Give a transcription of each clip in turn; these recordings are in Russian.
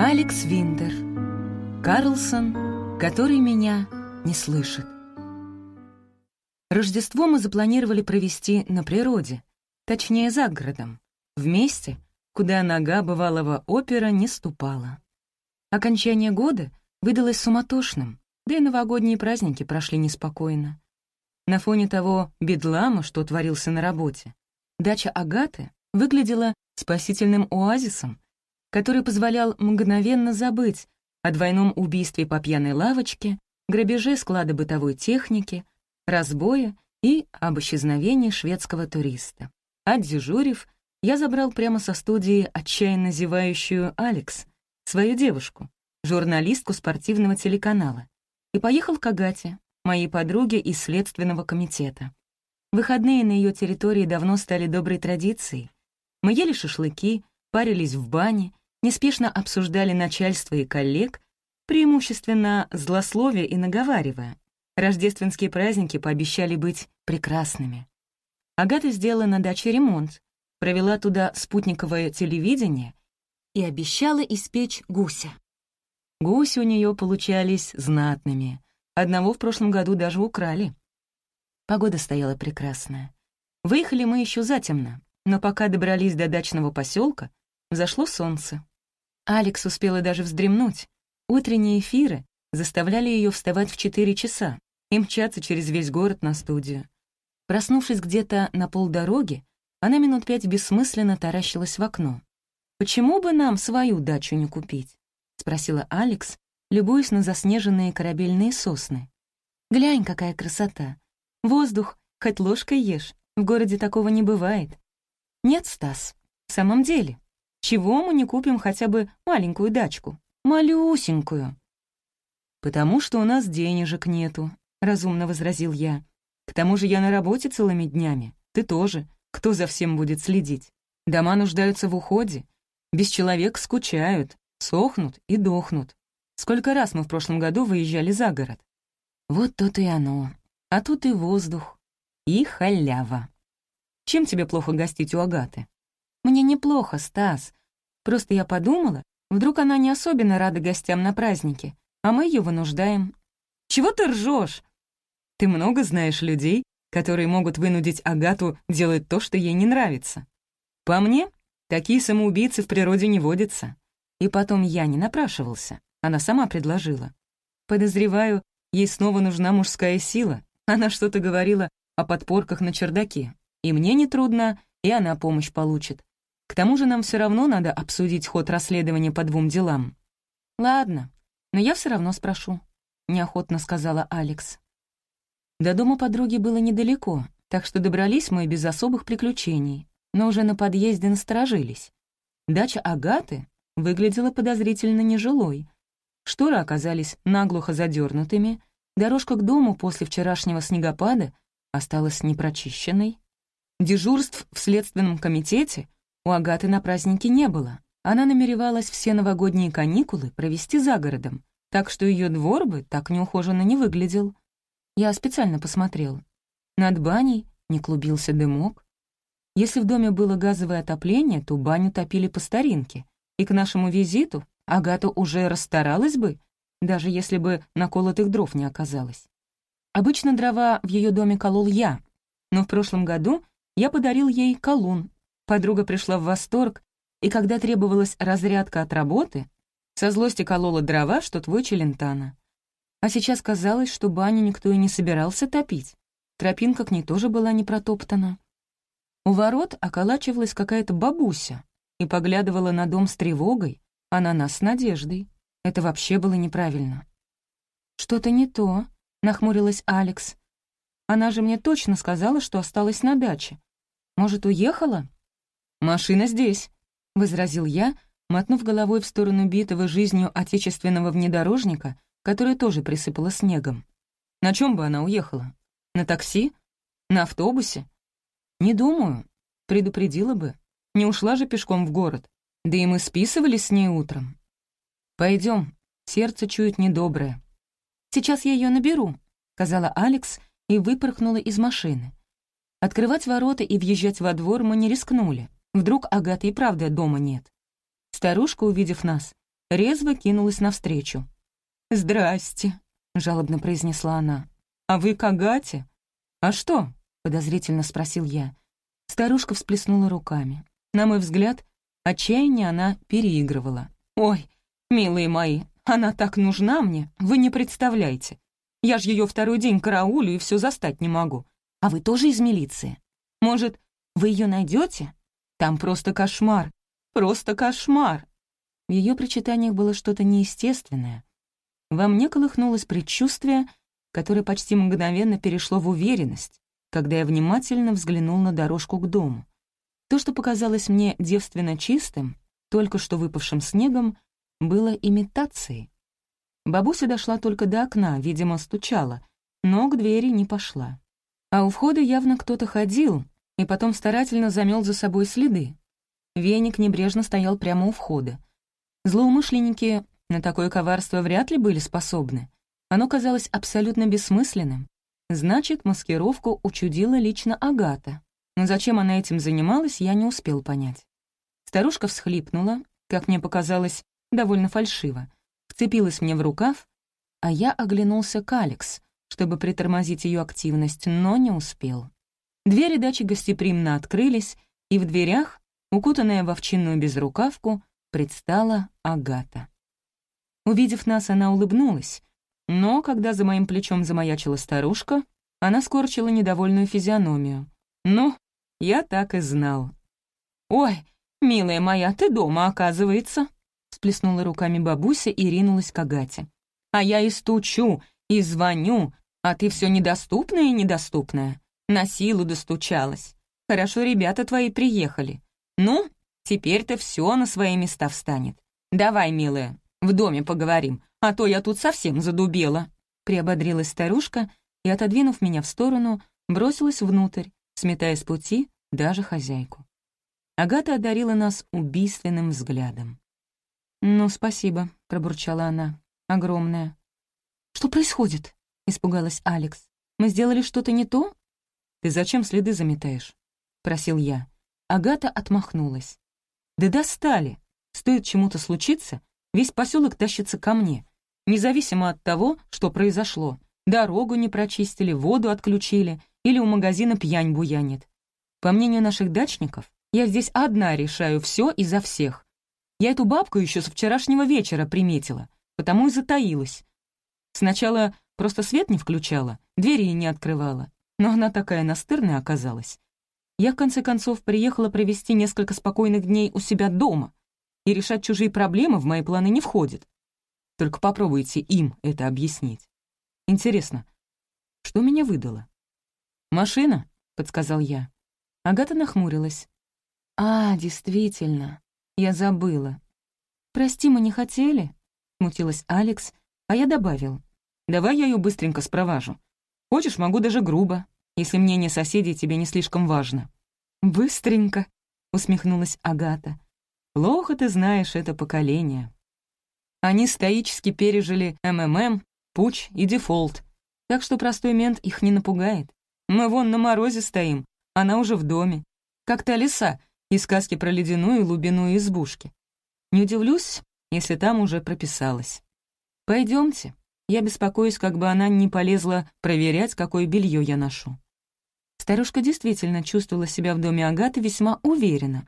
Алекс Виндер. Карлсон, который меня не слышит. Рождество мы запланировали провести на природе, точнее, за городом, в месте, куда нога бывалого опера не ступала. Окончание года выдалось суматошным, да и новогодние праздники прошли неспокойно. На фоне того бедлама, что творился на работе, дача Агаты выглядела спасительным оазисом, который позволял мгновенно забыть о двойном убийстве по пьяной лавочке, грабеже склада бытовой техники, разбое и об исчезновении шведского туриста. Отдежурив, я забрал прямо со студии отчаянно зевающую Алекс, свою девушку, журналистку спортивного телеканала, и поехал к Агате, моей подруге из Следственного комитета. Выходные на ее территории давно стали доброй традицией. Мы ели шашлыки, парились в бане, неспешно обсуждали начальство и коллег, преимущественно злословие и наговаривая. Рождественские праздники пообещали быть прекрасными. Агата сделала на даче ремонт, провела туда спутниковое телевидение и обещала испечь гуся. Гуси у нее получались знатными. Одного в прошлом году даже украли. Погода стояла прекрасная. Выехали мы еще затемно, но пока добрались до дачного поселка, взошло солнце. Алекс успела даже вздремнуть. Утренние эфиры заставляли ее вставать в 4 часа и мчаться через весь город на студию. Проснувшись где-то на полдороги, она минут пять бессмысленно таращилась в окно. «Почему бы нам свою дачу не купить?» — спросила Алекс, любуясь на заснеженные корабельные сосны. «Глянь, какая красота! Воздух, хоть ложкой ешь, в городе такого не бывает». «Нет, Стас, в самом деле, чего мы не купим хотя бы маленькую дачку? Малюсенькую. «Потому что у нас денежек нету», — разумно возразил я. «К тому же я на работе целыми днями. Ты тоже. Кто за всем будет следить? Дома нуждаются в уходе. Без человека скучают, сохнут и дохнут. Сколько раз мы в прошлом году выезжали за город? Вот то-то и оно. А тут и воздух. И халява. Чем тебе плохо гостить у Агаты? Мне неплохо, Стас. Просто я подумала, вдруг она не особенно рада гостям на празднике, а мы ее вынуждаем. Чего ты ржешь? Ты много знаешь людей, которые могут вынудить Агату делать то, что ей не нравится. По мне, такие самоубийцы в природе не водятся. И потом я не напрашивался, она сама предложила. Подозреваю, ей снова нужна мужская сила. Она что-то говорила о подпорках на чердаке. И мне нетрудно, и она помощь получит. К тому же нам все равно надо обсудить ход расследования по двум делам. Ладно, но я все равно спрошу, неохотно сказала Алекс. До дома подруги было недалеко, так что добрались мы без особых приключений, но уже на подъезде насторожились. Дача Агаты выглядела подозрительно нежилой. Шторы оказались наглухо задернутыми, дорожка к дому после вчерашнего снегопада осталась непрочищенной. Дежурств в следственном комитете у Агаты на празднике не было. Она намеревалась все новогодние каникулы провести за городом, так что ее двор бы так неухоженно не выглядел. Я специально посмотрел. Над баней не клубился дымок. Если в доме было газовое отопление, то баню топили по старинке, и к нашему визиту Агата уже расстаралась бы, даже если бы наколотых дров не оказалось. Обычно дрова в ее доме колол я, но в прошлом году я подарил ей колун Подруга пришла в восторг, и когда требовалась разрядка от работы, со злости колола дрова, что твой челентана. А сейчас казалось, что баню никто и не собирался топить. Тропинка к ней тоже была не протоптана. У ворот околачивалась какая-то бабуся и поглядывала на дом с тревогой, а на нас с надеждой. Это вообще было неправильно. «Что-то не то», — нахмурилась Алекс. «Она же мне точно сказала, что осталась на даче. Может, уехала?» «Машина здесь», — возразил я, мотнув головой в сторону битого жизнью отечественного внедорожника, который тоже присыпало снегом. На чем бы она уехала? На такси? На автобусе? Не думаю. Предупредила бы. Не ушла же пешком в город. Да и мы списывались с ней утром. Пойдем, сердце чует недоброе. Сейчас я ее наберу, сказала Алекс и выпорхнула из машины. Открывать ворота и въезжать во двор мы не рискнули. Вдруг Агаты и правда дома нет. Старушка, увидев нас, резво кинулась навстречу. «Здрасте», — жалобно произнесла она. «А вы к Агате?» «А что?» — подозрительно спросил я. Старушка всплеснула руками. На мой взгляд, отчаяние она переигрывала. «Ой, милые мои, она так нужна мне, вы не представляете. Я ж ее второй день караулю и все застать не могу. А вы тоже из милиции? Может, вы ее найдете? Там просто кошмар, просто кошмар!» В ее причитаниях было что-то неестественное. Во мне колыхнулось предчувствие, которое почти мгновенно перешло в уверенность, когда я внимательно взглянул на дорожку к дому. То, что показалось мне девственно чистым, только что выпавшим снегом, было имитацией. Бабуся дошла только до окна, видимо, стучала, но к двери не пошла. А у входа явно кто-то ходил и потом старательно замел за собой следы. Веник небрежно стоял прямо у входа. Злоумышленники на такое коварство вряд ли были способны. Оно казалось абсолютно бессмысленным. Значит, маскировку учудила лично Агата. Но зачем она этим занималась, я не успел понять. Старушка всхлипнула, как мне показалось, довольно фальшиво, вцепилась мне в рукав, а я оглянулся к Алекс, чтобы притормозить ее активность, но не успел. Двери дачи гостеприимно открылись, и в дверях, укутанная в овчинную безрукавку, предстала Агата. Увидев нас, она улыбнулась, но когда за моим плечом замаячила старушка, она скорчила недовольную физиономию. «Ну, я так и знал». «Ой, милая моя, ты дома, оказывается», — сплеснула руками бабуся и ринулась к Агате. «А я и стучу, и звоню, а ты все недоступная и недоступная. На силу достучалась. Хорошо ребята твои приехали. Ну, Теперь-то все на свои места встанет. Давай, милая, в доме поговорим, а то я тут совсем задубела». Приободрилась старушка и, отодвинув меня в сторону, бросилась внутрь, сметая с пути даже хозяйку. Агата одарила нас убийственным взглядом. «Ну, спасибо», — пробурчала она, огромная. «Что происходит?» — испугалась Алекс. «Мы сделали что-то не то?» «Ты зачем следы заметаешь?» — просил я. Агата отмахнулась. Да достали. Стоит чему-то случиться, весь поселок тащится ко мне, независимо от того, что произошло. Дорогу не прочистили, воду отключили или у магазина пьянь буянит. По мнению наших дачников, я здесь одна решаю все и за всех. Я эту бабку еще с вчерашнего вечера приметила, потому и затаилась. Сначала просто свет не включала, двери не открывала, но она такая настырная оказалась. Я, в конце концов, приехала провести несколько спокойных дней у себя дома, и решать чужие проблемы в мои планы не входит. Только попробуйте им это объяснить. Интересно, что меня выдало? «Машина», — подсказал я. Агата нахмурилась. «А, действительно, я забыла. Прости, мы не хотели?» — смутилась Алекс, а я добавил. «Давай я ее быстренько спроважу. Хочешь, могу даже грубо если мнение соседей тебе не слишком важно». «Быстренько», — усмехнулась Агата. «Плохо ты знаешь это поколение». Они стоически пережили МММ, пуч и дефолт, так что простой мент их не напугает. Мы вон на морозе стоим, она уже в доме, как та лиса из сказки про ледяную и лубиную избушки. Не удивлюсь, если там уже прописалась. Пойдемте. Я беспокоюсь, как бы она не полезла проверять, какое белье я ношу. Старушка действительно чувствовала себя в доме Агаты весьма уверенно.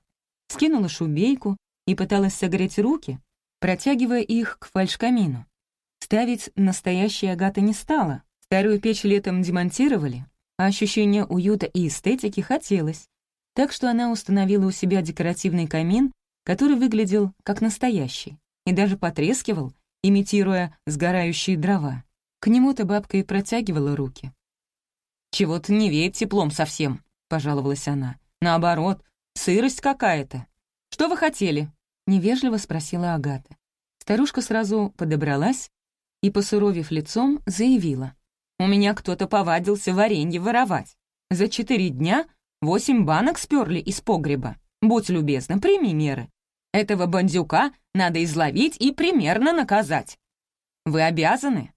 Скинула шубейку и пыталась согреть руки, протягивая их к фальшкамину. Ставить настоящие Агаты не стала. Старую печь летом демонтировали, а ощущение уюта и эстетики хотелось. Так что она установила у себя декоративный камин, который выглядел как настоящий, и даже потрескивал, имитируя сгорающие дрова. К нему-то бабка и протягивала руки. «Чего-то не веет теплом совсем», — пожаловалась она. «Наоборот, сырость какая-то. Что вы хотели?» — невежливо спросила Агата. Старушка сразу подобралась и, посуровив лицом, заявила. «У меня кто-то повадился варенье воровать. За четыре дня восемь банок сперли из погреба. Будь любезна, прими меры. Этого бандюка надо изловить и примерно наказать. Вы обязаны».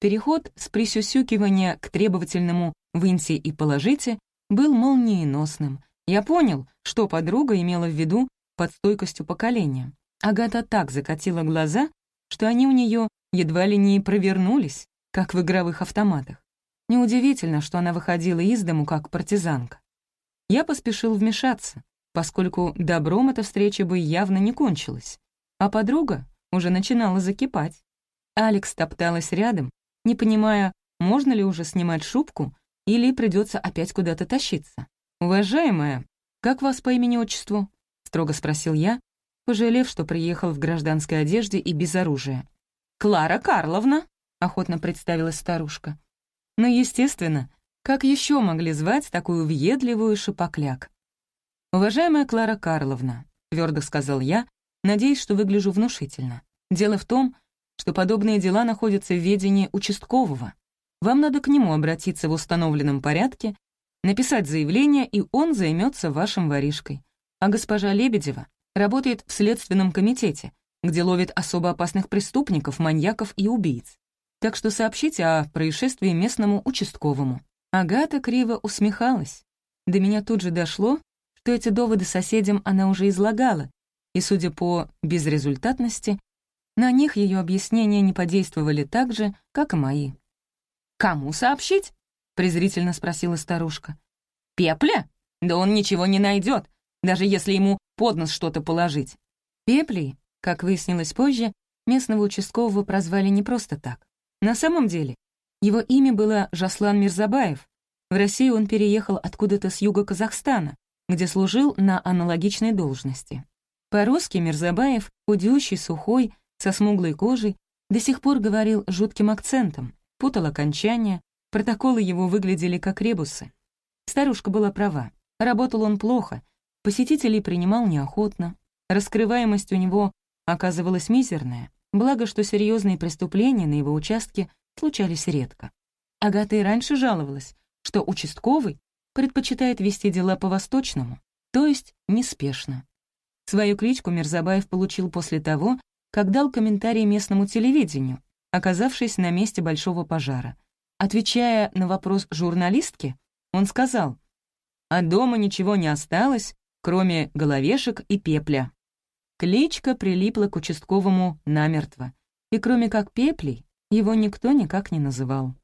Переход с присюсюкивания к требовательному «выньте и положите» был молниеносным. Я понял, что подруга имела в виду под стойкостью поколения. Агата так закатила глаза, что они у нее едва ли не провернулись, как в игровых автоматах. Неудивительно, что она выходила из дому как партизанка. Я поспешил вмешаться, поскольку добром эта встреча бы явно не кончилась, а подруга уже начинала закипать. Алекс топталась рядом, не понимая, можно ли уже снимать шубку или придется опять куда-то тащиться. «Уважаемая, как вас по имени-отчеству?» — строго спросил я, пожалев, что приехал в гражданской одежде и без оружия. «Клара Карловна», — охотно представилась старушка. «Ну, естественно, как еще могли звать такую въедливую шипокляк?» «Уважаемая Клара Карловна», — твердо сказал я, надеясь, что выгляжу внушительно. «Дело в том, что подобные дела находятся в ведении участкового. Вам надо к нему обратиться в установленном порядке, написать заявление, и он займется вашим воришкой. А госпожа Лебедева работает в Следственном комитете, где ловит особо опасных преступников, маньяков и убийц. Так что сообщите о происшествии местному участковому». Агата криво усмехалась. До меня тут же дошло, что эти доводы соседям она уже излагала, и, судя по безрезультатности, на них ее объяснения не подействовали так же, как и мои. «Кому сообщить?» — презрительно спросила старушка. «Пепля? Да он ничего не найдет, даже если ему под нос что-то положить». Пеплей, как выяснилось позже, местного участкового прозвали не просто так. На самом деле, его имя было Жаслан Мирзабаев. В Россию он переехал откуда-то с юга Казахстана, где служил на аналогичной должности. По-русски Мирзабаев, худющий, сухой, со смуглой кожей, до сих пор говорил жутким акцентом, путал окончания, протоколы его выглядели как ребусы. Старушка была права, работал он плохо, посетителей принимал неохотно, раскрываемость у него оказывалась мизерная, благо что серьезные преступления на его участке случались редко. Агата и раньше жаловалась, что участковый предпочитает вести дела по-восточному, то есть неспешно. Свою кличку Мирзабаев получил после того, как дал комментарий местному телевидению, оказавшись на месте большого пожара. Отвечая на вопрос журналистки, он сказал, «А дома ничего не осталось, кроме головешек и пепля». Кличка прилипла к участковому намертво, и кроме как пеплей, его никто никак не называл.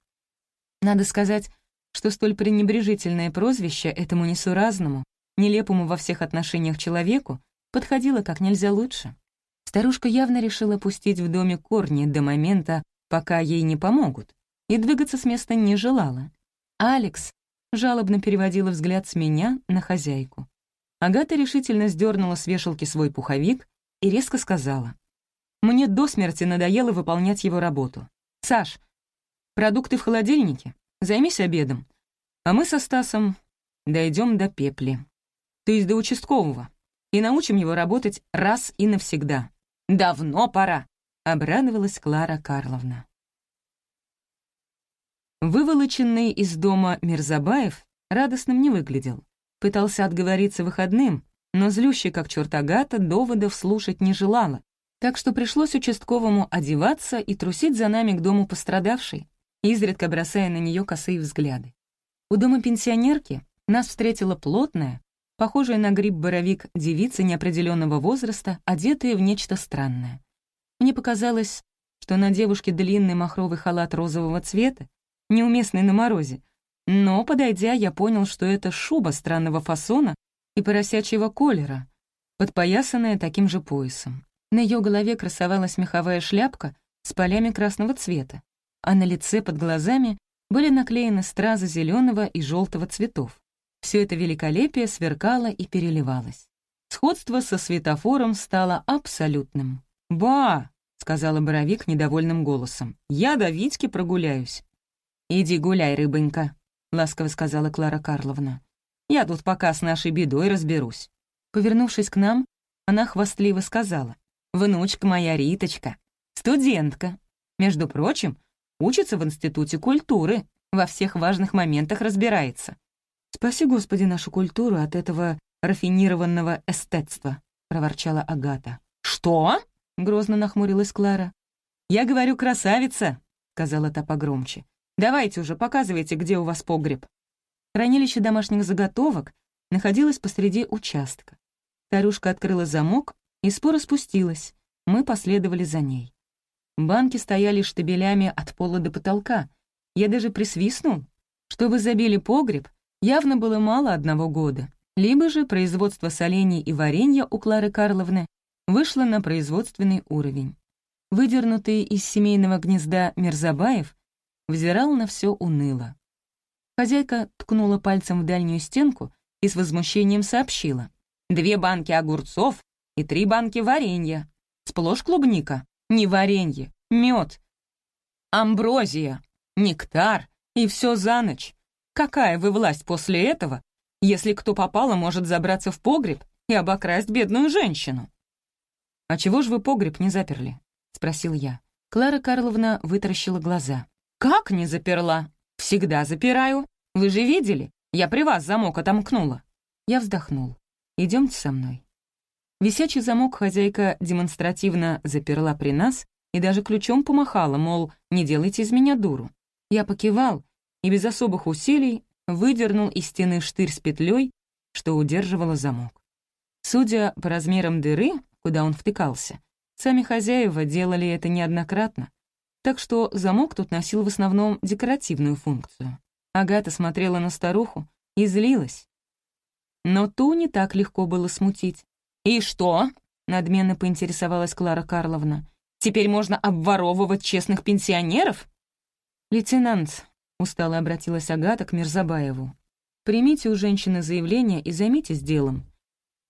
Надо сказать, что столь пренебрежительное прозвище этому несуразному, нелепому во всех отношениях человеку подходило как нельзя лучше. Старушка явно решила пустить в доме корни до момента, пока ей не помогут, и двигаться с места не желала. Алекс жалобно переводила взгляд с меня на хозяйку. Агата решительно сдернула с вешалки свой пуховик и резко сказала. «Мне до смерти надоело выполнять его работу. Саш, продукты в холодильнике, займись обедом, а мы со Стасом дойдем до пепли, то есть до участкового, и научим его работать раз и навсегда. Давно пора», — обрадовалась Клара Карловна. Выволоченный из дома Мирзабаев радостным не выглядел. Пытался отговориться выходным, но злющий как черт Агата доводов слушать не желала, так что пришлось участковому одеваться и трусить за нами к дому пострадавшей, изредка бросая на нее косые взгляды. У дома пенсионерки нас встретила плотная, похожая на гриб-боровик девица неопределенного возраста, одетая в нечто странное. Мне показалось, что на девушке длинный махровый халат розового цвета, неуместный на морозе, но, подойдя, я понял, что это шуба странного фасона и поросячьего колера, подпоясанная таким же поясом. На ее голове красовалась меховая шляпка с полями красного цвета, а на лице под глазами были наклеены стразы зеленого и желтого цветов. Все это великолепие сверкало и переливалось. Сходство со светофором стало абсолютным. «Ба!» — сказала Боровик недовольным голосом. «Я до Витьки прогуляюсь». «Иди гуляй, рыбонька», — ласково сказала Клара Карловна. «Я тут пока с нашей бедой разберусь». Повернувшись к нам, она хвастливо сказала. «Внучка моя Риточка, студентка. Между прочим, учится в Институте культуры, во всех важных моментах разбирается. «Спаси, Господи, нашу культуру от этого рафинированного эстетства», — проворчала Агата. «Что?» — грозно нахмурилась Клара. «Я говорю, красавица», — сказала та погромче. «Давайте уже, показывайте, где у вас погреб». Хранилище домашних заготовок находилось посреди участка. Старушка открыла замок и споро спустилась. Мы последовали за ней. Банки стояли штабелями от пола до потолка. Я даже присвистнул. Чтобы забили погреб, явно было мало одного года. Либо же производство солений и варенья у Клары Карловны вышло на производственный уровень. Выдернутый из семейного гнезда Мерзабаев взирал на все уныло. Хозяйка ткнула пальцем в дальнюю стенку и с возмущением сообщила. «Две банки огурцов и три банки варенья. Сплошь клубника, не варенье, мед, амброзия, нектар и все за ночь. Какая вы власть после этого, если кто попало может забраться в погреб и обокрасть бедную женщину?» «А чего ж вы погреб не заперли?» — спросил я. Клара Карловна вытаращила глаза. «Как не заперла? Всегда запираю. Вы же видели? Я при вас замок отомкнула». Я вздохнул. «Идемте со мной». Висячий замок хозяйка демонстративно заперла при нас и даже ключом помахала, мол, не делайте из меня дуру. Я покивал и без особых усилий выдернул из стены штырь с петлей, что удерживала замок. Судя по размерам дыры, куда он втыкался, сами хозяева делали это неоднократно, так что замок тут носил в основном декоративную функцию. Агата смотрела на старуху и злилась. Но ту не так легко было смутить. «И что?» — надменно поинтересовалась Клара Карловна. «Теперь можно обворовывать честных пенсионеров?» «Лейтенант», — устало обратилась Агата к Мирзабаеву, «примите у женщины заявление и займитесь делом.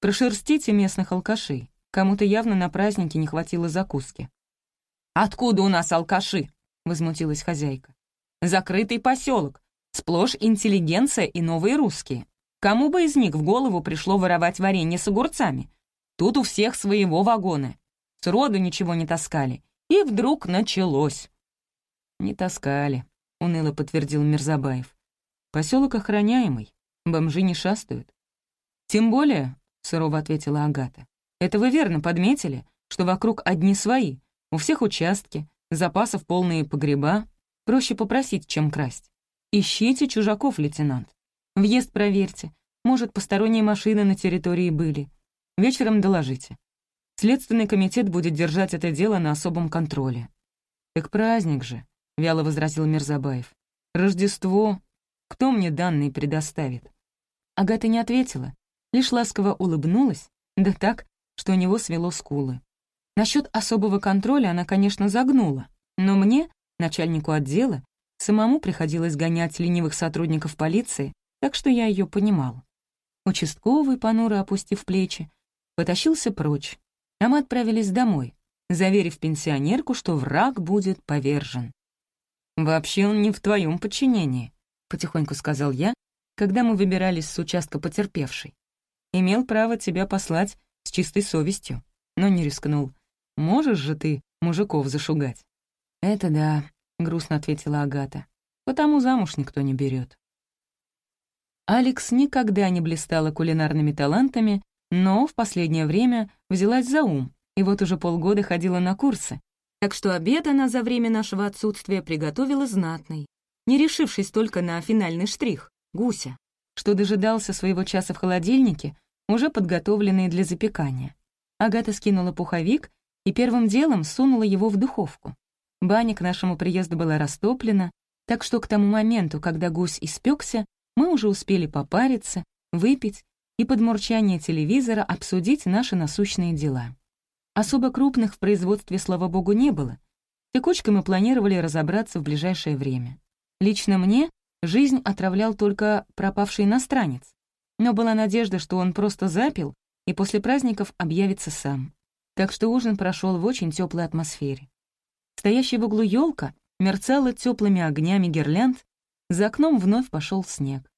Прошерстите местных алкашей. Кому-то явно на празднике не хватило закуски». «Откуда у нас алкаши?» — возмутилась хозяйка. «Закрытый поселок. Сплошь интеллигенция и новые русские. Кому бы из них в голову пришло воровать варенье с огурцами? Тут у всех своего вагона. Сроду ничего не таскали. И вдруг началось. «Не таскали», — уныло подтвердил Мирзабаев. «Поселок охраняемый, бомжи не шастают». «Тем более», — сурово ответила Агата, «это вы верно подметили, что вокруг одни свои, у всех участки, запасов полные погреба, проще попросить, чем красть. Ищите чужаков, лейтенант. Въезд проверьте, может, посторонние машины на территории были. Вечером доложите. Следственный комитет будет держать это дело на особом контроле». «Так праздник же», — вяло возразил Мирзабаев. «Рождество. Кто мне данные предоставит?» Агата не ответила, лишь ласково улыбнулась, да так, что у него свело скулы. Насчет особого контроля она, конечно, загнула, но мне, начальнику отдела, самому приходилось гонять ленивых сотрудников полиции, так что я ее понимал. Участковый, понуро опустив плечи, потащился прочь, а мы отправились домой, заверив пенсионерку, что враг будет повержен. «Вообще он не в твоем подчинении», — потихоньку сказал я, когда мы выбирались с участка потерпевшей. «Имел право тебя послать с чистой совестью, но не рискнул. Можешь же ты мужиков зашугать?» «Это да», — грустно ответила Агата. «Потому замуж никто не берет. Алекс никогда не блистала кулинарными талантами, но в последнее время взялась за ум, и вот уже полгода ходила на курсы. Так что обед она за время нашего отсутствия приготовила знатный, не решившись только на финальный штрих — гуся, что дожидался своего часа в холодильнике, уже подготовленный для запекания. Агата скинула пуховик и первым делом сунула его в духовку. Баня к нашему приезду была растоплена, так что к тому моменту, когда гусь испекся, мы уже успели попариться, выпить и под мурчание телевизора обсудить наши насущные дела. Особо крупных в производстве, слава богу, не было. Текучкой мы планировали разобраться в ближайшее время. Лично мне жизнь отравлял только пропавший иностранец, но была надежда, что он просто запил и после праздников объявится сам. Так что ужин прошел в очень теплой атмосфере. Стоящая в углу елка мерцала теплыми огнями гирлянд, за окном вновь пошел снег.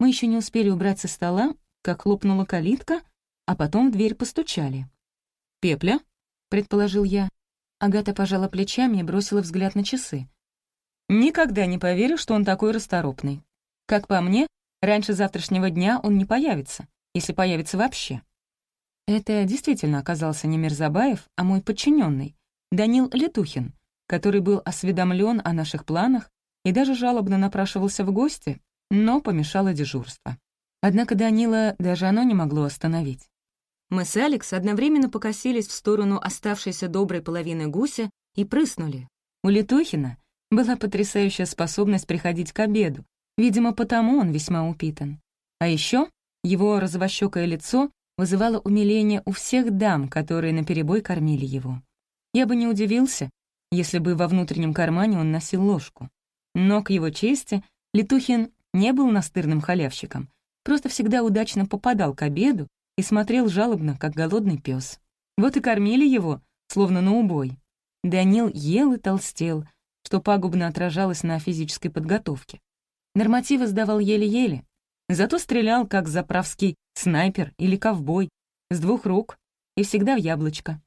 Мы еще не успели убрать со стола, как хлопнула калитка, а потом в дверь постучали. «Пепля?» — предположил я. Агата пожала плечами и бросила взгляд на часы. «Никогда не поверю, что он такой расторопный. Как по мне, раньше завтрашнего дня он не появится, если появится вообще». Это действительно оказался не Мирзабаев, а мой подчиненный, Данил Летухин, который был осведомлен о наших планах и даже жалобно напрашивался в гости, но помешало дежурство. Однако Данила даже оно не могло остановить. Мы с Алекс одновременно покосились в сторону оставшейся доброй половины гуся и прыснули. У Летухина была потрясающая способность приходить к обеду, видимо, потому он весьма упитан. А еще его розовощекое лицо вызывало умиление у всех дам, которые наперебой кормили его. Я бы не удивился, если бы во внутреннем кармане он носил ложку. Но, к его чести, Летухин не был настырным халявщиком, просто всегда удачно попадал к обеду и смотрел жалобно, как голодный пес. Вот и кормили его, словно на убой. Данил ел и толстел, что пагубно отражалось на физической подготовке. Нормативы сдавал еле-еле, зато стрелял, как заправский снайпер или ковбой, с двух рук и всегда в яблочко.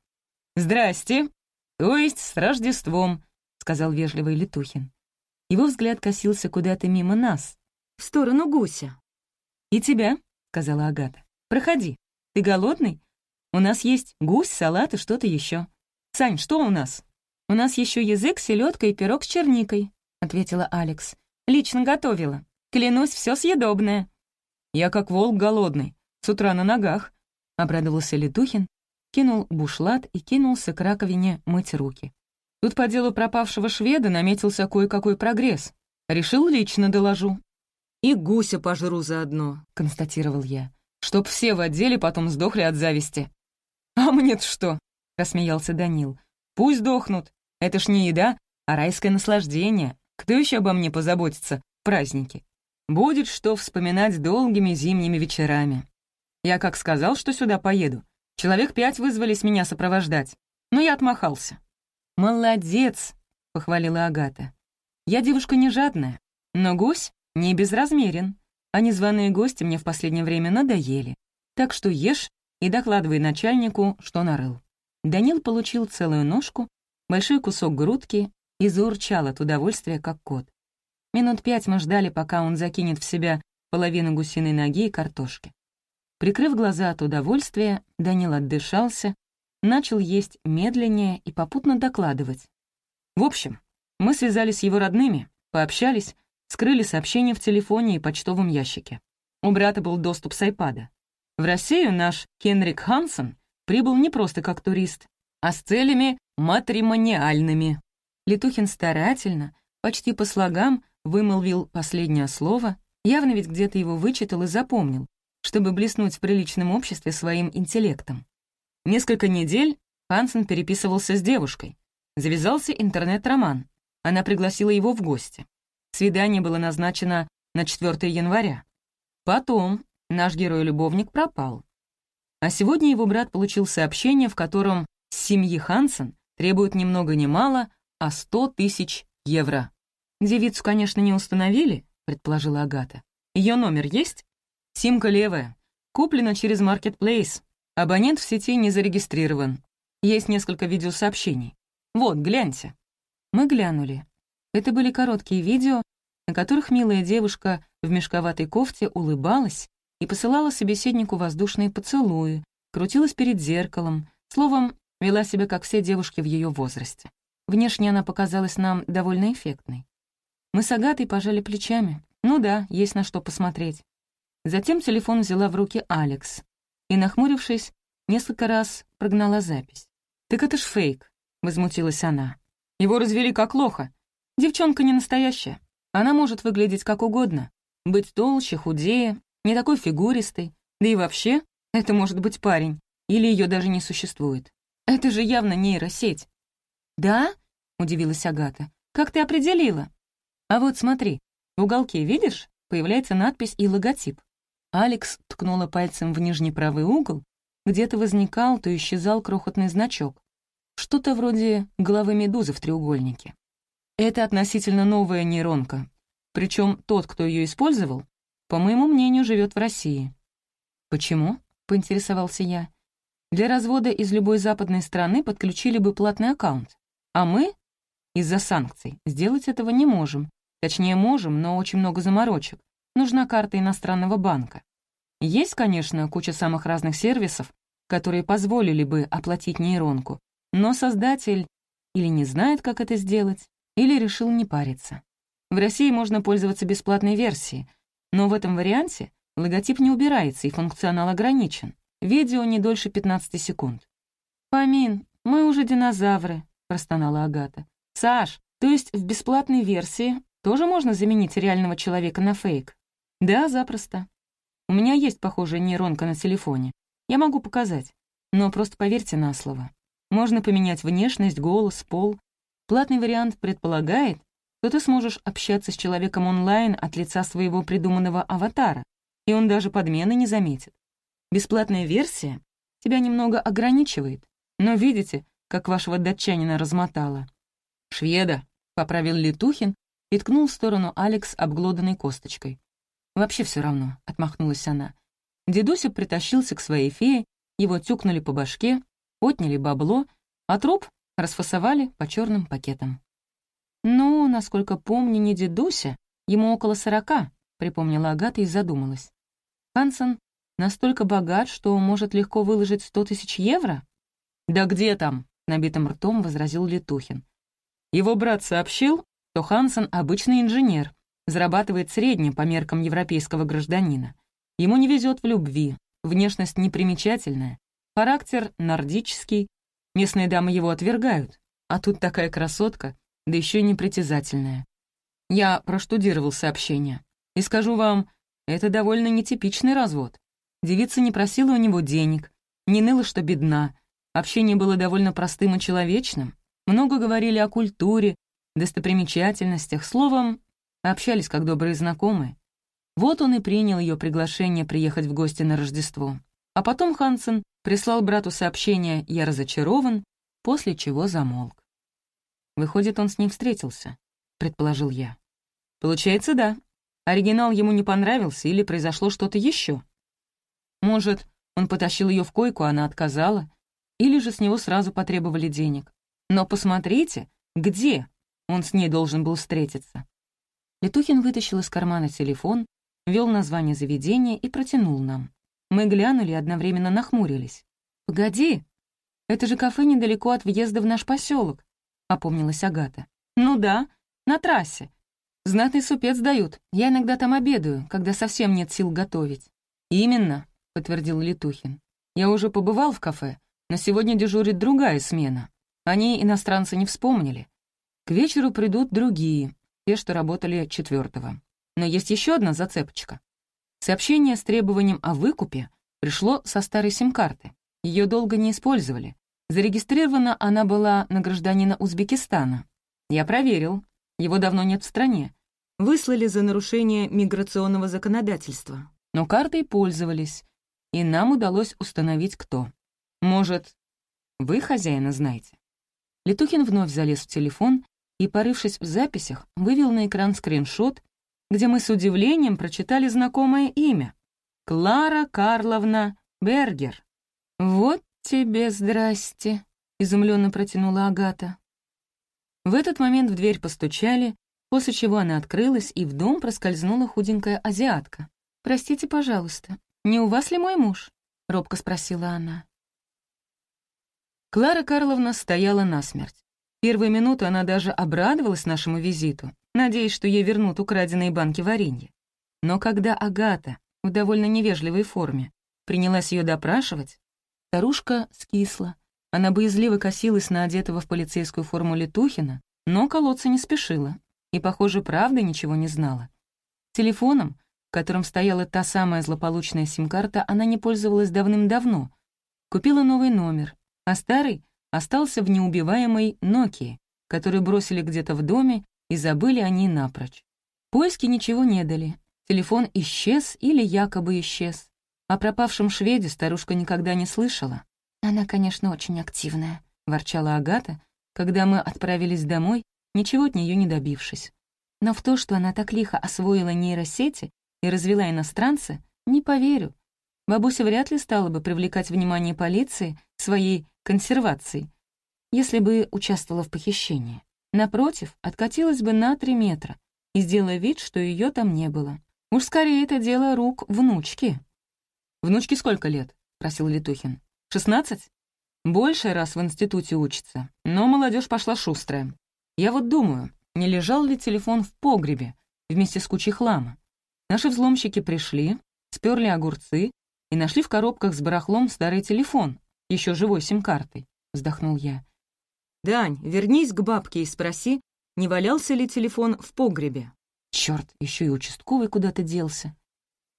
«Здрасте! То есть с Рождеством!» — сказал вежливый Летухин. Его взгляд косился куда-то мимо нас, в сторону гуся. «И тебя», — сказала Агата. «Проходи. Ты голодный? У нас есть гусь, салат и что-то еще. Сань, что у нас?» «У нас еще язык, селедка и пирог с черникой», — ответила Алекс. «Лично готовила. Клянусь, все съедобное». «Я как волк голодный, с утра на ногах», — обрадовался Летухин, кинул бушлат и кинулся к раковине мыть руки. Тут по делу пропавшего шведа наметился кое-какой прогресс. Решил лично доложу. «И гуся пожру заодно», — констатировал я. «Чтоб все в отделе потом сдохли от зависти». «А мне-то что?» — рассмеялся Данил. «Пусть дохнут. Это ж не еда, а райское наслаждение. Кто еще обо мне позаботится? Праздники. Будет что вспоминать долгими зимними вечерами. Я как сказал, что сюда поеду. Человек пять вызвались меня сопровождать. Но я отмахался. «Молодец!» — похвалила Агата. «Я девушка не жадная, но гусь не безразмерен, а незваные гости мне в последнее время надоели. Так что ешь и докладывай начальнику, что нарыл». Данил получил целую ножку, большой кусок грудки и заурчал от удовольствия, как кот. Минут пять мы ждали, пока он закинет в себя половину гусиной ноги и картошки. Прикрыв глаза от удовольствия, Данил отдышался, начал есть медленнее и попутно докладывать. В общем, мы связались с его родными, пообщались, скрыли сообщения в телефоне и почтовом ящике. У брата был доступ с айпада. В Россию наш Кенрик Хансен прибыл не просто как турист, а с целями матримониальными. Летухин старательно, почти по слогам, вымолвил последнее слово, явно ведь где-то его вычитал и запомнил, чтобы блеснуть в приличном обществе своим интеллектом. Несколько недель Хансен переписывался с девушкой. Завязался интернет-роман. Она пригласила его в гости. Свидание было назначено на 4 января. Потом наш герой-любовник пропал. А сегодня его брат получил сообщение, в котором с семьи Хансен требуют ни много ни мало, а 100 тысяч евро. «Девицу, конечно, не установили», — предположила Агата. Ее номер есть?» «Симка левая. Куплена через Marketplace. Абонент в сети не зарегистрирован. Есть несколько видеосообщений. Вот, гляньте». Мы глянули. Это были короткие видео, на которых милая девушка в мешковатой кофте улыбалась и посылала собеседнику воздушные поцелуи, крутилась перед зеркалом, словом, вела себя, как все девушки в ее возрасте. Внешне она показалась нам довольно эффектной. Мы с Агатой пожали плечами. Ну да, есть на что посмотреть. Затем телефон взяла в руки Алекс и, нахмурившись, несколько раз прогнала запись. «Так это ж фейк», — возмутилась она. «Его развели как лоха. Девчонка не настоящая. Она может выглядеть как угодно. Быть толще, худее, не такой фигуристой. Да и вообще, это может быть парень. Или ее даже не существует. Это же явно нейросеть». «Да?» — удивилась Агата. «Как ты определила?» «А вот смотри, в уголке, видишь, появляется надпись и логотип. Алекс ткнула пальцем в нижний правый угол, где-то возникал, то исчезал крохотный значок. Что-то вроде головы медузы в треугольнике. Это относительно новая нейронка. Причем тот, кто ее использовал, по моему мнению, живет в России. «Почему?» — поинтересовался я. «Для развода из любой западной страны подключили бы платный аккаунт, а мы, из-за санкций, сделать этого не можем. Точнее, можем, но очень много заморочек нужна карта иностранного банка. Есть, конечно, куча самых разных сервисов, которые позволили бы оплатить нейронку, но создатель или не знает, как это сделать, или решил не париться. В России можно пользоваться бесплатной версией, но в этом варианте логотип не убирается и функционал ограничен. Видео не дольше 15 секунд. «Фомин, мы уже динозавры», — простонала Агата. «Саш, то есть в бесплатной версии тоже можно заменить реального человека на фейк?» «Да, запросто. У меня есть похожая нейронка на телефоне. Я могу показать. Но просто поверьте на слово. Можно поменять внешность, голос, пол. Платный вариант предполагает, что ты сможешь общаться с человеком онлайн от лица своего придуманного аватара, и он даже подмены не заметит. Бесплатная версия тебя немного ограничивает, но видите, как вашего датчанина размотала. «Шведа», — поправил Летухин и ткнул в сторону Алекс обглоданной косточкой. «Вообще все равно», — отмахнулась она. Дедуся притащился к своей фее, его тюкнули по башке, отняли бабло, а труп расфасовали по черным пакетам. «Ну, насколько помню, не дедуся, ему около сорока», — припомнила Агата и задумалась. «Хансен настолько богат, что может легко выложить сто тысяч евро?» «Да где там?» — набитым ртом возразил Летухин. Его брат сообщил, что Хансен — обычный инженер, зарабатывает средне по меркам европейского гражданина. Ему не везет в любви, внешность непримечательная, характер нордический, местные дамы его отвергают, а тут такая красотка, да еще и непритязательная. Я проштудировал сообщение, и скажу вам, это довольно нетипичный развод. Девица не просила у него денег, не ныла, что бедна, общение было довольно простым и человечным, много говорили о культуре, достопримечательностях, словом, общались как добрые знакомые. Вот он и принял ее приглашение приехать в гости на Рождество. А потом Хансен прислал брату сообщение «Я разочарован», после чего замолк. Выходит, он с ним встретился, предположил я. Получается, да. Оригинал ему не понравился или произошло что-то еще. Может, он потащил ее в койку, а она отказала, или же с него сразу потребовали денег. Но посмотрите, где он с ней должен был встретиться. Летухин вытащил из кармана телефон, ввел название заведения и протянул нам. Мы глянули и одновременно нахмурились. «Погоди, это же кафе недалеко от въезда в наш поселок», — опомнилась Агата. «Ну да, на трассе. Знатный супец дают. Я иногда там обедаю, когда совсем нет сил готовить». «Именно», — подтвердил Летухин. «Я уже побывал в кафе, но сегодня дежурит другая смена. Они иностранцы не вспомнили. К вечеру придут другие, те, что работали четвертого. Но есть еще одна зацепочка. Сообщение с требованием о выкупе пришло со старой сим-карты. Ее долго не использовали. Зарегистрирована она была на гражданина Узбекистана. Я проверил. Его давно нет в стране. Выслали за нарушение миграционного законодательства. Но картой пользовались, и нам удалось установить, кто. Может, вы хозяина знаете? Летухин вновь залез в телефон и, порывшись в записях, вывел на экран скриншот, где мы с удивлением прочитали знакомое имя — Клара Карловна Бергер. «Вот тебе здрасте», — изумленно протянула Агата. В этот момент в дверь постучали, после чего она открылась, и в дом проскользнула худенькая азиатка. «Простите, пожалуйста, не у вас ли мой муж?» — робко спросила она. Клара Карловна стояла насмерть. Первую минуту она даже обрадовалась нашему визиту, надеясь, что ей вернут украденные банки варенья. Но когда Агата, в довольно невежливой форме, принялась ее допрашивать, старушка скисла. Она боязливо косилась на одетого в полицейскую форму Летухина, но колоться не спешила и, похоже, правда ничего не знала. Телефоном, в котором стояла та самая злополучная сим-карта, она не пользовалась давным-давно. Купила новый номер, а старый остался в неубиваемой Нокии, который бросили где-то в доме и забыли они напрочь. Поиски ничего не дали. Телефон исчез или якобы исчез. О пропавшем шведе старушка никогда не слышала. «Она, конечно, очень активная», — ворчала Агата, когда мы отправились домой, ничего от нее не добившись. Но в то, что она так лихо освоила нейросети и развела иностранца, не поверю. Бабуся вряд ли стала бы привлекать внимание полиции своей консервацией, если бы участвовала в похищении. Напротив, откатилась бы на три метра и сделала вид, что ее там не было. Уж скорее это дело рук внучки. «Внучке сколько лет?» — спросил Летухин. «Шестнадцать?» «Больше раз в институте учится, но молодежь пошла шустрая. Я вот думаю, не лежал ли телефон в погребе вместе с кучей хлама? Наши взломщики пришли, сперли огурцы, и нашли в коробках с барахлом старый телефон, еще живой сим-картой», — вздохнул я. «Дань, вернись к бабке и спроси, не валялся ли телефон в погребе». Черт, еще и участковый куда-то делся.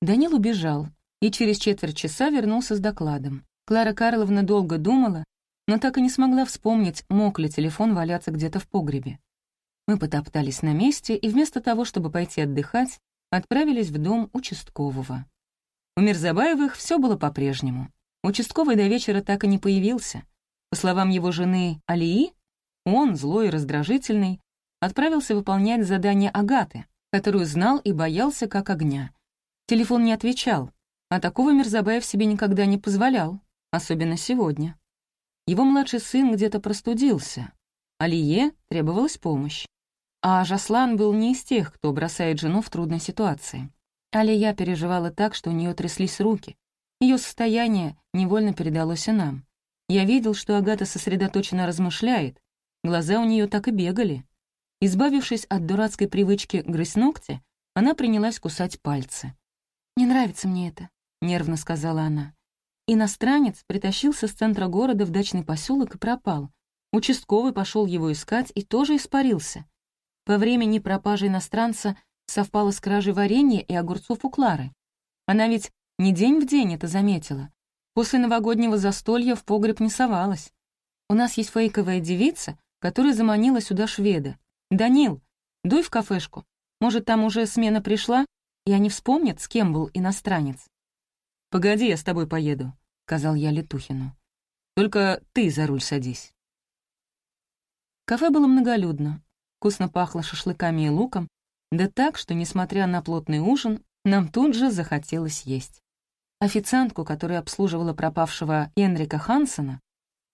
Данил убежал и через четверть часа вернулся с докладом. Клара Карловна долго думала, но так и не смогла вспомнить, мог ли телефон валяться где-то в погребе. Мы потоптались на месте и вместо того, чтобы пойти отдыхать, отправились в дом участкового. У Мирзабаевых все было по-прежнему. Участковый до вечера так и не появился. По словам его жены Алии, он, злой и раздражительный, отправился выполнять задание Агаты, которую знал и боялся как огня. Телефон не отвечал, а такого Мирзабаев себе никогда не позволял, особенно сегодня. Его младший сын где-то простудился. Алие требовалась помощь. А Жаслан был не из тех, кто бросает жену в трудной ситуации. Алия переживала так, что у нее тряслись руки. Ее состояние невольно передалось и нам. Я видел, что Агата сосредоточенно размышляет. Глаза у нее так и бегали. Избавившись от дурацкой привычки грызть ногти, она принялась кусать пальцы. «Не нравится мне это», — нервно сказала она. Иностранец притащился с центра города в дачный поселок и пропал. Участковый пошел его искать и тоже испарился. По времени пропажи иностранца совпало с кражей варенья и огурцов у Клары. Она ведь не день в день это заметила. После новогоднего застолья в погреб не совалась. У нас есть фейковая девица, которая заманила сюда шведа. «Данил, дуй в кафешку. Может, там уже смена пришла, и они вспомнят, с кем был иностранец». «Погоди, я с тобой поеду», — сказал я Летухину. «Только ты за руль садись». Кафе было многолюдно. Вкусно пахло шашлыками и луком, да так, что, несмотря на плотный ужин, нам тут же захотелось есть. Официантку, которая обслуживала пропавшего Энрика Хансена,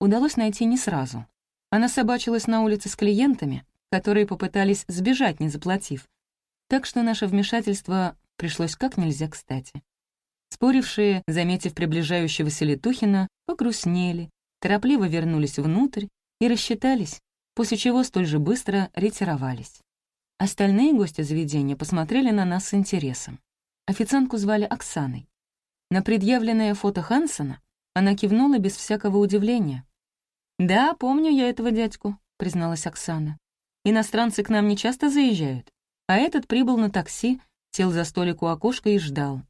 удалось найти не сразу. Она собачилась на улице с клиентами, которые попытались сбежать, не заплатив. Так что наше вмешательство пришлось как нельзя кстати. Спорившие, заметив приближающегося Летухина, погрустнели, торопливо вернулись внутрь и рассчитались, после чего столь же быстро ретировались. Остальные гости заведения посмотрели на нас с интересом. Официантку звали Оксаной. На предъявленное фото Хансона она кивнула без всякого удивления. «Да, помню я этого дядьку», — призналась Оксана. «Иностранцы к нам не часто заезжают, а этот прибыл на такси, сел за столик у окошка и ждал.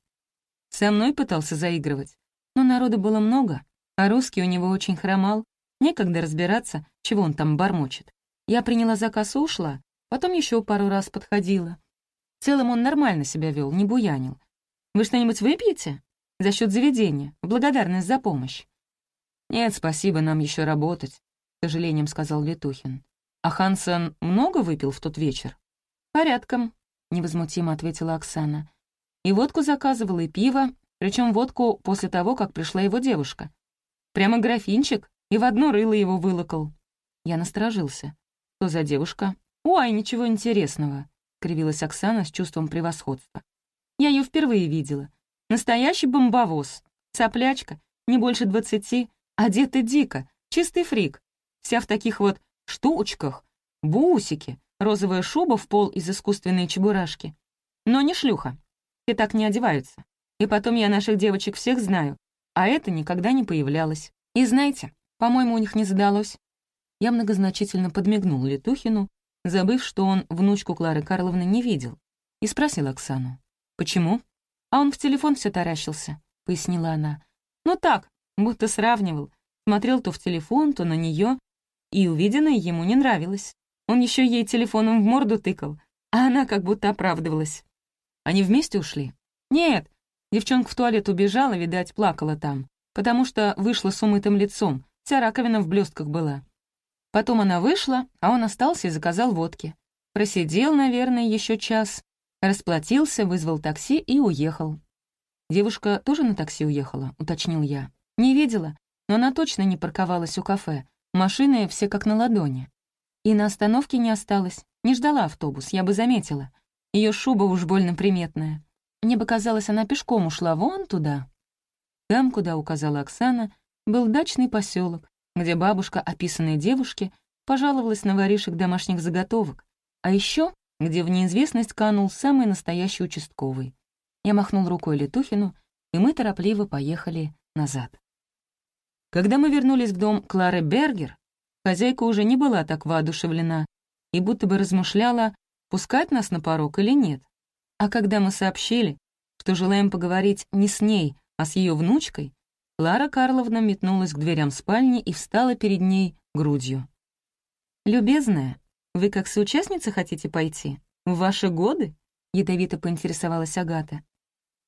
Со мной пытался заигрывать, но народу было много, а русский у него очень хромал, некогда разбираться, чего он там бормочет. Я приняла заказ и ушла, потом еще пару раз подходила. В целом он нормально себя вел, не буянил. «Вы что-нибудь выпьете?» «За счет заведения, в благодарность за помощь». «Нет, спасибо, нам еще работать», — с сожалением сказал Летухин. «А Хансен много выпил в тот вечер?» «Порядком», — невозмутимо ответила Оксана. И водку заказывал, и пиво, причем водку после того, как пришла его девушка. Прямо графинчик, и в одно рыло его вылокал. Я насторожился. Что за девушка? «Ой, ничего интересного», — кривилась Оксана с чувством превосходства. «Я ее впервые видела. Настоящий бомбовоз. Соплячка, не больше двадцати, одета дико, чистый фрик. Вся в таких вот штучках, бусики, розовая шуба в пол из искусственной чебурашки. Но не шлюха, все так не одеваются. И потом я наших девочек всех знаю, а это никогда не появлялось. И знаете, по-моему, у них не задалось. Я многозначительно подмигнул Летухину, забыв, что он внучку Клары Карловны не видел, и спросил Оксану. «Почему?» «А он в телефон все таращился», — пояснила она. «Ну так, будто сравнивал. Смотрел то в телефон, то на нее, и увиденное ему не нравилось. Он еще ей телефоном в морду тыкал, а она как будто оправдывалась. Они вместе ушли? Нет, девчонка в туалет убежала, видать, плакала там, потому что вышла с умытым лицом, вся раковина в блестках была. Потом она вышла, а он остался и заказал водки. Просидел, наверное, еще час, расплатился, вызвал такси и уехал. «Девушка тоже на такси уехала?» — уточнил я. «Не видела, но она точно не парковалась у кафе. Машины все как на ладони. И на остановке не осталась, не ждала автобус, я бы заметила. Ее шуба уж больно приметная. Мне бы казалось, она пешком ушла вон туда. Там, куда указала Оксана, был дачный поселок, где бабушка описанной девушки пожаловалась на воришек домашних заготовок, а еще где в неизвестность канул самый настоящий участковый. Я махнул рукой Летухину, и мы торопливо поехали назад. Когда мы вернулись в дом Клары Бергер, хозяйка уже не была так воодушевлена и будто бы размышляла, пускать нас на порог или нет. А когда мы сообщили, что желаем поговорить не с ней, а с ее внучкой, Клара Карловна метнулась к дверям спальни и встала перед ней грудью. «Любезная, вы как соучастница хотите пойти? В ваши годы?» — ядовито поинтересовалась Агата.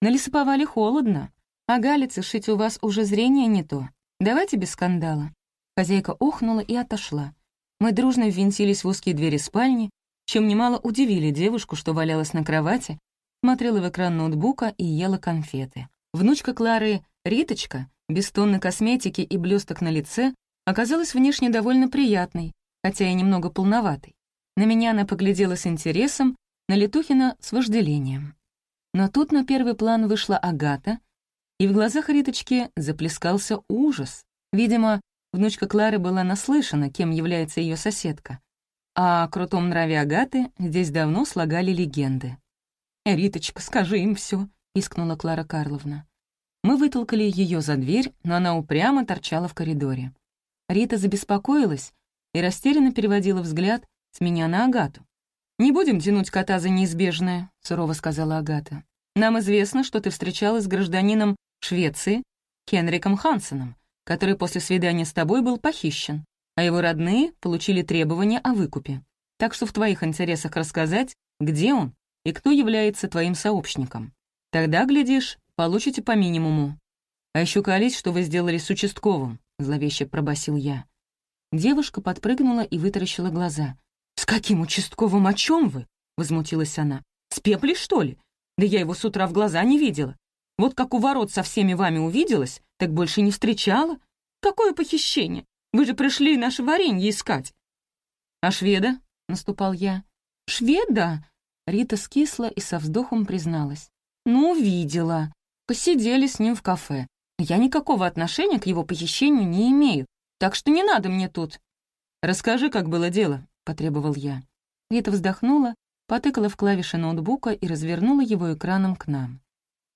«На лесоповале холодно, а галицы шить у вас уже зрение не то. Давайте без скандала». Хозяйка охнула и отошла. Мы дружно ввинтились в узкие двери спальни, чем немало удивили девушку, что валялась на кровати, смотрела в экран ноутбука и ела конфеты. Внучка Клары, Риточка, без тонны косметики и блесток на лице, оказалась внешне довольно приятной, хотя и немного полноватой. На меня она поглядела с интересом, на Летухина с вожделением. Но тут на первый план вышла Агата, и в глазах Риточки заплескался ужас. Видимо, внучка Клары была наслышана, кем является ее соседка. А о крутом нраве Агаты здесь давно слагали легенды. «Риточка, скажи им все, искнула Клара Карловна. Мы вытолкали ее за дверь, но она упрямо торчала в коридоре. Рита забеспокоилась и растерянно переводила взгляд с меня на Агату. «Не будем тянуть кота за неизбежное», — сурово сказала Агата. «Нам известно, что ты встречалась с гражданином Швеции Хенриком Хансеном, который после свидания с тобой был похищен, а его родные получили требования о выкупе. Так что в твоих интересах рассказать, где он и кто является твоим сообщником. Тогда, глядишь, получите по минимуму. А еще колись, что вы сделали с участковым», — зловеще пробасил я. Девушка подпрыгнула и вытаращила глаза. «С каким участковым, о чем вы?» — возмутилась она. «С пепли, что ли? Да я его с утра в глаза не видела. Вот как у ворот со всеми вами увиделась, так больше не встречала. Какое похищение? Вы же пришли наше варенье искать». «А шведа?» — наступал я. «Шведа?» — Рита скисла и со вздохом призналась. «Ну, видела. Посидели с ним в кафе. Я никакого отношения к его похищению не имею, так что не надо мне тут». «Расскажи, как было дело», — потребовал я. Рита вздохнула, потыкала в клавиши ноутбука и развернула его экраном к нам.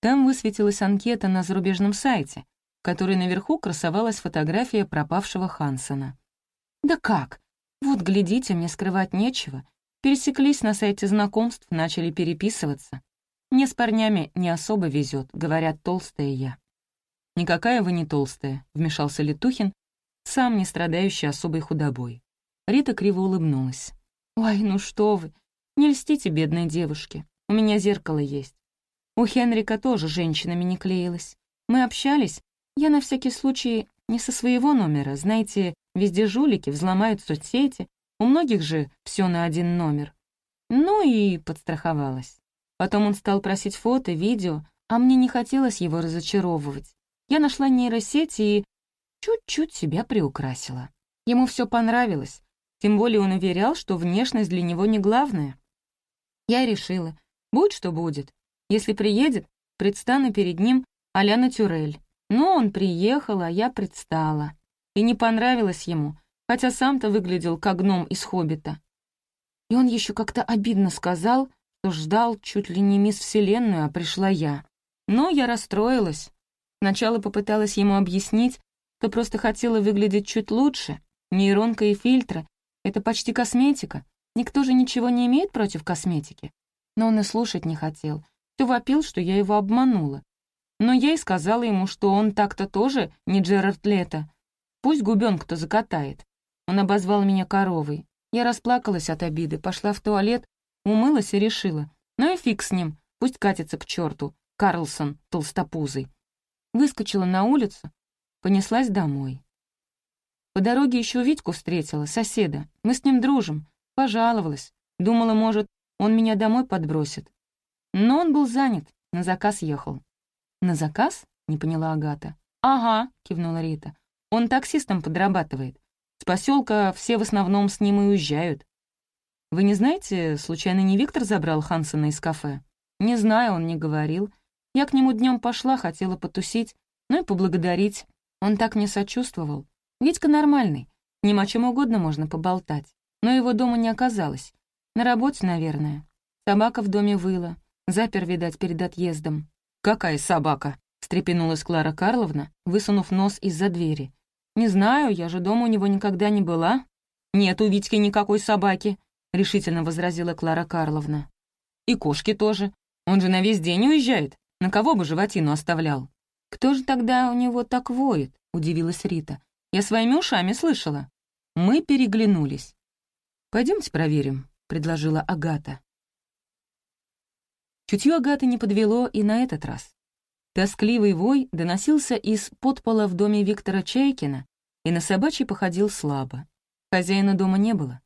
Там высветилась анкета на зарубежном сайте, в которой наверху красовалась фотография пропавшего Хансона. «Да как? Вот, глядите, мне скрывать нечего. Пересеклись на сайте знакомств, начали переписываться. Мне с парнями не особо везет, говорят, толстая я». «Никакая вы не толстая», — вмешался Летухин, сам не страдающий особой худобой. Рита криво улыбнулась. «Ой, ну что вы! Не льстите бедной девушке. У меня зеркало есть. У Хенрика тоже женщинами не клеилась. Мы общались. Я на всякий случай не со своего номера. Знаете, везде жулики взломают соцсети. У многих же все на один номер. Ну и подстраховалась. Потом он стал просить фото, видео, а мне не хотелось его разочаровывать. Я нашла нейросеть и чуть-чуть себя приукрасила. Ему все понравилось, тем более он уверял, что внешность для него не главное. Я решила, будь что будет. Если приедет, предстану перед ним а-ля натюрель. Но он приехал, а я предстала. И не понравилось ему, хотя сам-то выглядел как гном из «Хоббита». И он еще как-то обидно сказал, что ждал чуть ли не мисс Вселенную, а пришла я. Но я расстроилась. Сначала попыталась ему объяснить, что просто хотела выглядеть чуть лучше. Нейронка и фильтры — это почти косметика. Никто же ничего не имеет против косметики. Но он и слушать не хотел. Все вопил, что я его обманула. Но я и сказала ему, что он так-то тоже не Джерард Лето. Пусть губенку-то закатает. Он обозвал меня коровой. Я расплакалась от обиды, пошла в туалет, умылась и решила. Ну и фиг с ним, пусть катится к черту, Карлсон толстопузый. Выскочила на улицу, понеслась домой. По дороге еще Витьку встретила, соседа. Мы с ним дружим. Пожаловалась. Думала, может, он меня домой подбросит. Но он был занят, на заказ ехал. «На заказ?» — не поняла Агата. «Ага», — кивнула Рита. «Он таксистом подрабатывает. С поселка все в основном с ним и уезжают». «Вы не знаете, случайно не Виктор забрал Хансона из кафе?» «Не знаю, он не говорил. Я к нему днем пошла, хотела потусить, ну и поблагодарить. Он так не сочувствовал. Витька нормальный, ним о чем угодно можно поболтать. Но его дома не оказалось. На работе, наверное. Собака в доме выла. Запер, видать, перед отъездом. «Какая собака?» — встрепенулась Клара Карловна, высунув нос из-за двери. «Не знаю, я же дома у него никогда не была». «Нет у Витьки никакой собаки», — решительно возразила Клара Карловна. «И кошки тоже. Он же на весь день уезжает. На кого бы животину оставлял?» «Кто же тогда у него так воет?» — удивилась Рита. «Я своими ушами слышала». Мы переглянулись. «Пойдемте проверим», — предложила Агата. Чутье Агаты не подвело и на этот раз. Тоскливый вой доносился из подпола в доме Виктора Чайкина и на собачий походил слабо. Хозяина дома не было.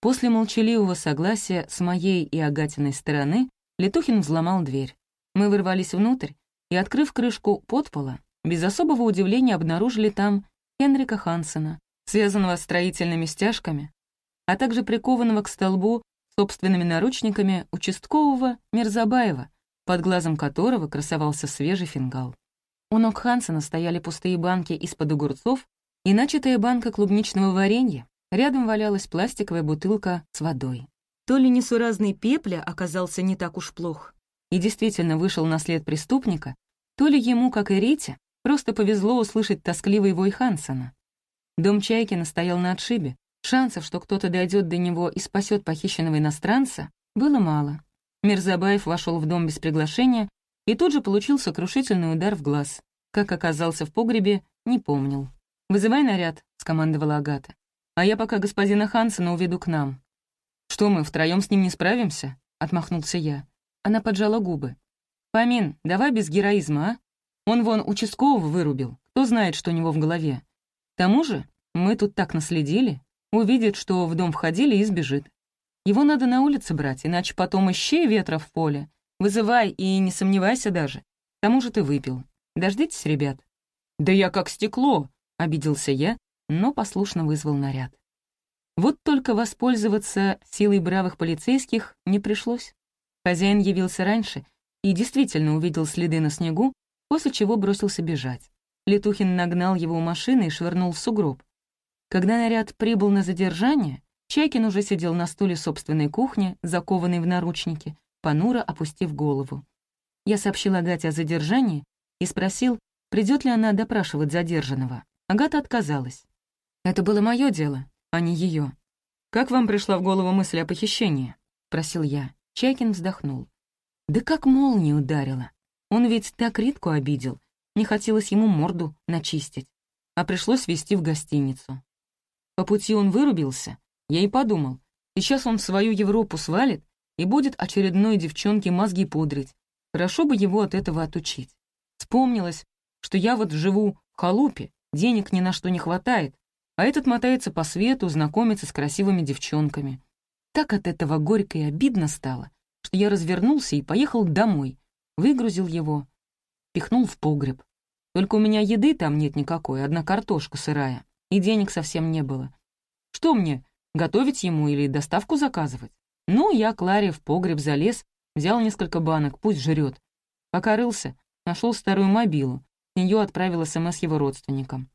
После молчаливого согласия с моей и Агатиной стороны Летухин взломал дверь. Мы вырвались внутрь и, открыв крышку подпола, без особого удивления обнаружили там Хенрика Хансена, связанного строительными стяжками, а также прикованного к столбу собственными наручниками участкового Мирзабаева, под глазом которого красовался свежий фингал. У ног Хансена стояли пустые банки из-под огурцов и начатая банка клубничного варенья. Рядом валялась пластиковая бутылка с водой. То ли несуразный пепля оказался не так уж плох и действительно вышел на след преступника, то ли ему, как и Рите, просто повезло услышать тоскливый вой Хансена. Дом Чайкина стоял на отшибе, Шансов, что кто-то дойдет до него и спасет похищенного иностранца, было мало. Мирзабаев вошел в дом без приглашения и тут же получил сокрушительный удар в глаз. Как оказался в погребе, не помнил. «Вызывай наряд», — скомандовала Агата. «А я пока господина Хансена уведу к нам». «Что мы, втроем с ним не справимся?» — отмахнулся я. Она поджала губы. «Фомин, давай без героизма, а? Он вон участкового вырубил. Кто знает, что у него в голове. К тому же мы тут так наследили, Увидит, что в дом входили и сбежит. Его надо на улице брать, иначе потом ищи ветра в поле. Вызывай и не сомневайся даже. К тому же ты выпил. Дождитесь, ребят». «Да я как стекло!» — обиделся я, но послушно вызвал наряд. Вот только воспользоваться силой бравых полицейских не пришлось. Хозяин явился раньше и действительно увидел следы на снегу, после чего бросился бежать. Летухин нагнал его у машины и швырнул в сугроб. Когда наряд прибыл на задержание, Чайкин уже сидел на стуле собственной кухни, закованный в наручники, понуро опустив голову. Я сообщил Агате о задержании и спросил, придет ли она допрашивать задержанного. Агата отказалась. «Это было мое дело, а не ее. «Как вам пришла в голову мысль о похищении?» — просил я. Чайкин вздохнул. «Да как молния ударила. Он ведь так Ритку обидел. Не хотелось ему морду начистить. А пришлось везти в гостиницу. По пути он вырубился. Я и подумал, сейчас он в свою Европу свалит и будет очередной девчонке мозги пудрить. Хорошо бы его от этого отучить. Вспомнилось, что я вот живу в халупе, денег ни на что не хватает, а этот мотается по свету, знакомится с красивыми девчонками. Так от этого горько и обидно стало, что я развернулся и поехал домой, выгрузил его, пихнул в погреб. Только у меня еды там нет никакой, одна картошка сырая и денег совсем не было. Что мне, готовить ему или доставку заказывать? Ну, я Кларе в погреб залез, взял несколько банок, пусть жрет. Пока рылся, нашел старую мобилу, ее отправил СМС его родственникам.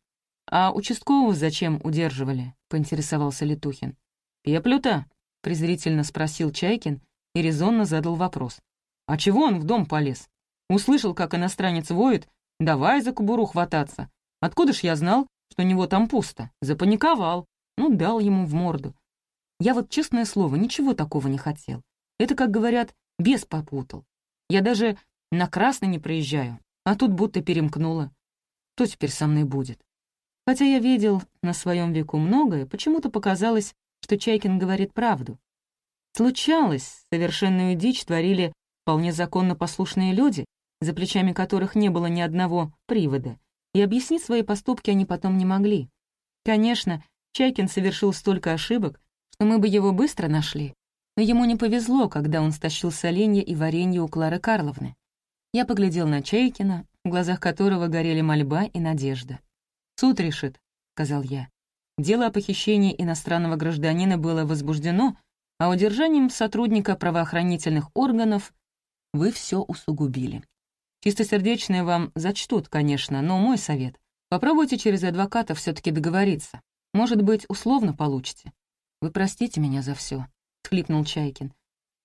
«А участкового зачем удерживали?» — поинтересовался Летухин. «Пеплю-то?» — презрительно спросил Чайкин и резонно задал вопрос. «А чего он в дом полез? Услышал, как иностранец воет, давай за кобуру хвататься. Откуда ж я знал, что у него там пусто. Запаниковал. Ну, дал ему в морду. Я вот, честное слово, ничего такого не хотел. Это, как говорят, бес попутал. Я даже на красный не проезжаю, а тут будто перемкнуло. Что теперь со мной будет? Хотя я видел на своем веку многое, почему-то показалось, что Чайкин говорит правду. Случалось, совершенную дичь творили вполне законно послушные люди, за плечами которых не было ни одного привода, и объяснить свои поступки они потом не могли. Конечно, Чайкин совершил столько ошибок, что мы бы его быстро нашли, но ему не повезло, когда он стащил соленья и варенье у Клары Карловны. Я поглядел на Чайкина, в глазах которого горели мольба и надежда. «Суд решит», — сказал я. Дело о похищении иностранного гражданина было возбуждено, а удержанием сотрудника правоохранительных органов вы все усугубили. Чистосердечные вам зачтут, конечно, но мой совет — попробуйте через адвоката все таки договориться. Может быть, условно получите. Вы простите меня за все, схлипнул Чайкин.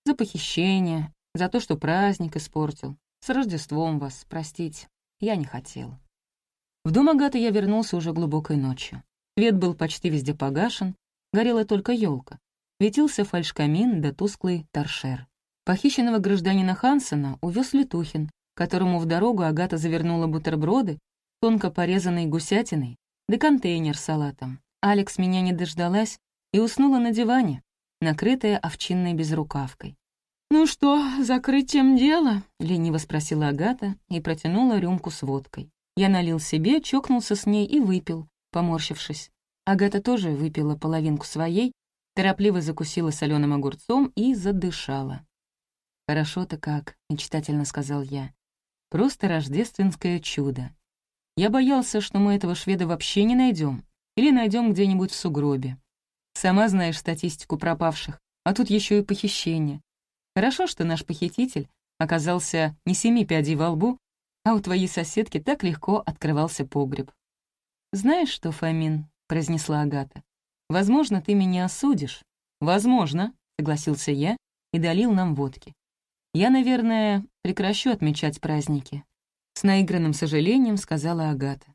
За похищение, за то, что праздник испортил. С Рождеством вас, простите. я не хотел. В дом Агаты я вернулся уже глубокой ночью. Свет был почти везде погашен, горела только елка. Светился фальшкамин да тусклый торшер. Похищенного гражданина Хансена увез Летухин, которому в дорогу Агата завернула бутерброды, тонко порезанной гусятиной, да контейнер с салатом. Алекс меня не дождалась и уснула на диване, накрытая овчинной безрукавкой. «Ну что, закрытием дело?» — лениво спросила Агата и протянула рюмку с водкой. Я налил себе, чокнулся с ней и выпил, поморщившись. Агата тоже выпила половинку своей, торопливо закусила соленым огурцом и задышала. «Хорошо-то как», — мечтательно сказал я. Просто рождественское чудо. Я боялся, что мы этого шведа вообще не найдем, или найдем где-нибудь в сугробе. Сама знаешь статистику пропавших, а тут еще и похищение. Хорошо, что наш похититель оказался не семи пядей во лбу, а у твоей соседки так легко открывался погреб. «Знаешь что, Фомин?» — произнесла Агата. «Возможно, ты меня осудишь». «Возможно», — согласился я и долил нам водки. Я, наверное, прекращу отмечать праздники. С наигранным сожалением сказала Агата.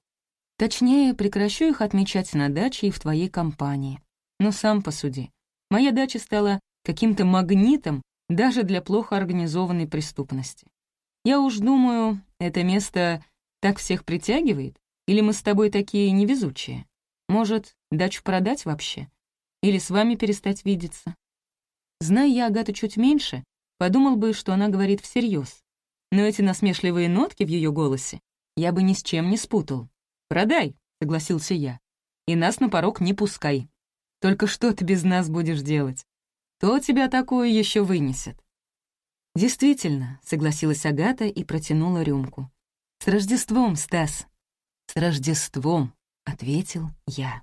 Точнее, прекращу их отмечать на даче и в твоей компании. Но сам посуди. Моя дача стала каким-то магнитом даже для плохо организованной преступности. Я уж думаю, это место так всех притягивает? Или мы с тобой такие невезучие? Может, дачу продать вообще? Или с вами перестать видеться? Зная я Агату чуть меньше, подумал бы, что она говорит всерьез. Но эти насмешливые нотки в ее голосе я бы ни с чем не спутал. «Продай», — согласился я, — «и нас на порог не пускай. Только что ты без нас будешь делать? Кто тебя такое еще вынесет?» «Действительно», — согласилась Агата и протянула рюмку. «С Рождеством, Стас!» «С Рождеством!» — ответил я.